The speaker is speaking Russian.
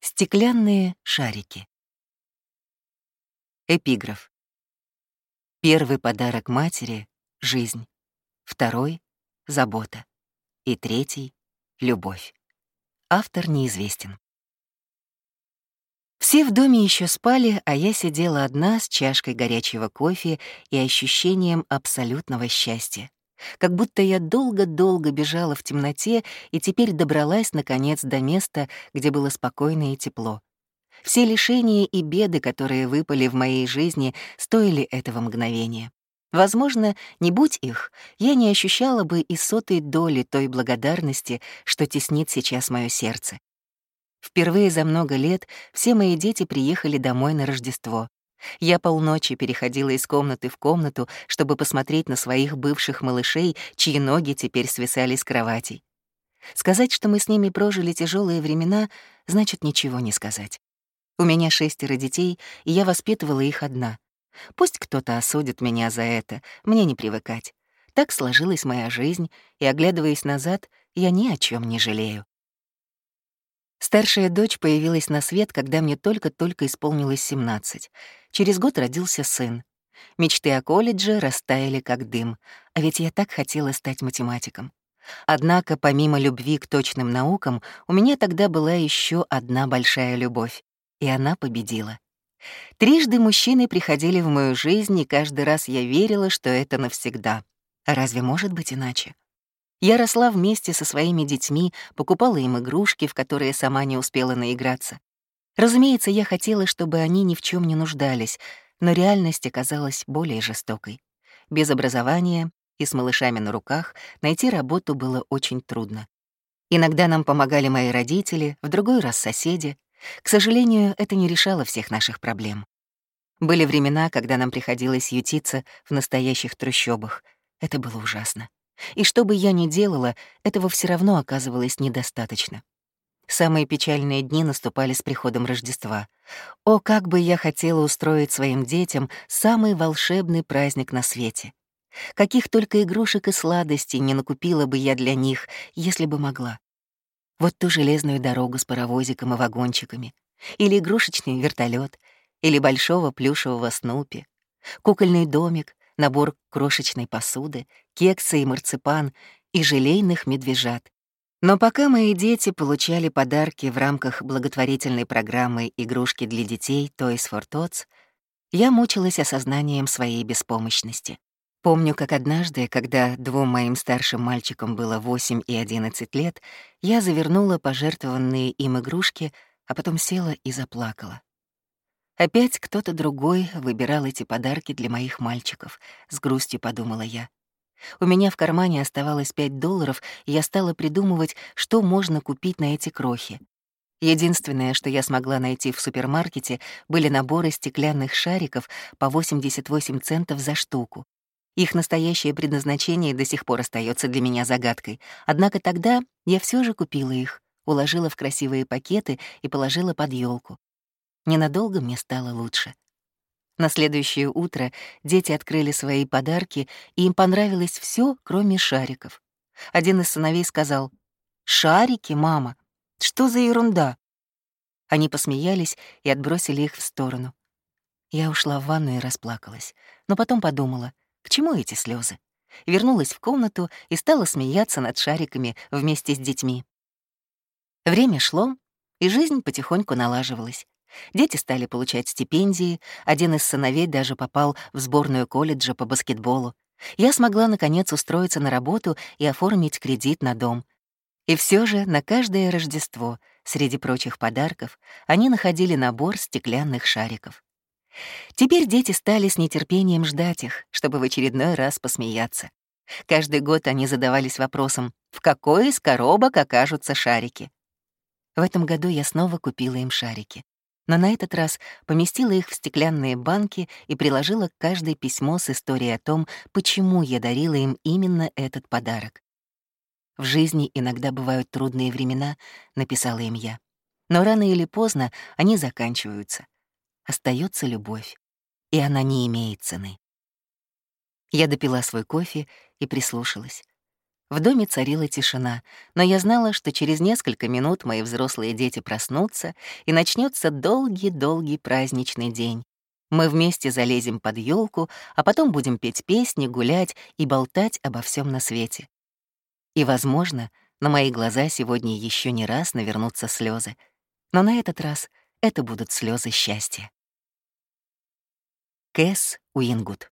Стеклянные шарики. Эпиграф. Первый подарок матери — жизнь. Второй — забота. И третий — любовь. Автор неизвестен. Все в доме еще спали, а я сидела одна с чашкой горячего кофе и ощущением абсолютного счастья. Как будто я долго-долго бежала в темноте и теперь добралась, наконец, до места, где было спокойно и тепло. Все лишения и беды, которые выпали в моей жизни, стоили этого мгновения. Возможно, не будь их, я не ощущала бы и сотой доли той благодарности, что теснит сейчас мое сердце. Впервые за много лет все мои дети приехали домой на Рождество. Я полночи переходила из комнаты в комнату, чтобы посмотреть на своих бывших малышей, чьи ноги теперь свисали с кроватей. Сказать, что мы с ними прожили тяжелые времена, значит ничего не сказать. У меня шестеро детей, и я воспитывала их одна. Пусть кто-то осудит меня за это, мне не привыкать. Так сложилась моя жизнь, и, оглядываясь назад, я ни о чем не жалею. Старшая дочь появилась на свет, когда мне только-только исполнилось 17. Через год родился сын. Мечты о колледже растаяли как дым, а ведь я так хотела стать математиком. Однако, помимо любви к точным наукам, у меня тогда была еще одна большая любовь, и она победила. Трижды мужчины приходили в мою жизнь, и каждый раз я верила, что это навсегда. А разве может быть иначе? Я росла вместе со своими детьми, покупала им игрушки, в которые сама не успела наиграться. Разумеется, я хотела, чтобы они ни в чем не нуждались, но реальность оказалась более жестокой. Без образования и с малышами на руках найти работу было очень трудно. Иногда нам помогали мои родители, в другой раз соседи. К сожалению, это не решало всех наших проблем. Были времена, когда нам приходилось ютиться в настоящих трущобах. Это было ужасно. И что бы я ни делала, этого все равно оказывалось недостаточно. Самые печальные дни наступали с приходом Рождества. О, как бы я хотела устроить своим детям самый волшебный праздник на свете. Каких только игрушек и сладостей не накупила бы я для них, если бы могла. Вот ту железную дорогу с паровозиком и вагончиками, или игрушечный вертолет, или большого плюшевого снупи, кукольный домик, набор крошечной посуды, кексы и марципан и желейных медвежат, но пока мои дети получали подарки в рамках благотворительной программы «Игрушки для детей» Toys for Tots, я мучилась осознанием своей беспомощности. Помню, как однажды, когда двум моим старшим мальчикам было 8 и 11 лет, я завернула пожертвованные им игрушки, а потом села и заплакала. Опять кто-то другой выбирал эти подарки для моих мальчиков, с грустью подумала я. У меня в кармане оставалось 5 долларов, и я стала придумывать, что можно купить на эти крохи. Единственное, что я смогла найти в супермаркете, были наборы стеклянных шариков по 88 центов за штуку. Их настоящее предназначение до сих пор остается для меня загадкой. Однако тогда я все же купила их, уложила в красивые пакеты и положила под елку. Ненадолго мне стало лучше. На следующее утро дети открыли свои подарки, и им понравилось все, кроме шариков. Один из сыновей сказал, «Шарики, мама? Что за ерунда?» Они посмеялись и отбросили их в сторону. Я ушла в ванну и расплакалась, но потом подумала, к чему эти слезы? Вернулась в комнату и стала смеяться над шариками вместе с детьми. Время шло, и жизнь потихоньку налаживалась. Дети стали получать стипендии, один из сыновей даже попал в сборную колледжа по баскетболу. Я смогла, наконец, устроиться на работу и оформить кредит на дом. И все же на каждое Рождество, среди прочих подарков, они находили набор стеклянных шариков. Теперь дети стали с нетерпением ждать их, чтобы в очередной раз посмеяться. Каждый год они задавались вопросом, в какой из коробок окажутся шарики. В этом году я снова купила им шарики. но на этот раз поместила их в стеклянные банки и приложила к каждой письмо с историей о том, почему я дарила им именно этот подарок. «В жизни иногда бывают трудные времена», — написала им я. «Но рано или поздно они заканчиваются. Остается любовь, и она не имеет цены». Я допила свой кофе и прислушалась. В доме царила тишина, но я знала, что через несколько минут мои взрослые дети проснутся, и начнется долгий-долгий праздничный день. Мы вместе залезем под елку, а потом будем петь песни, гулять и болтать обо всем на свете. И, возможно, на мои глаза сегодня еще не раз навернутся слезы, но на этот раз это будут слезы счастья. Кэс Уингуд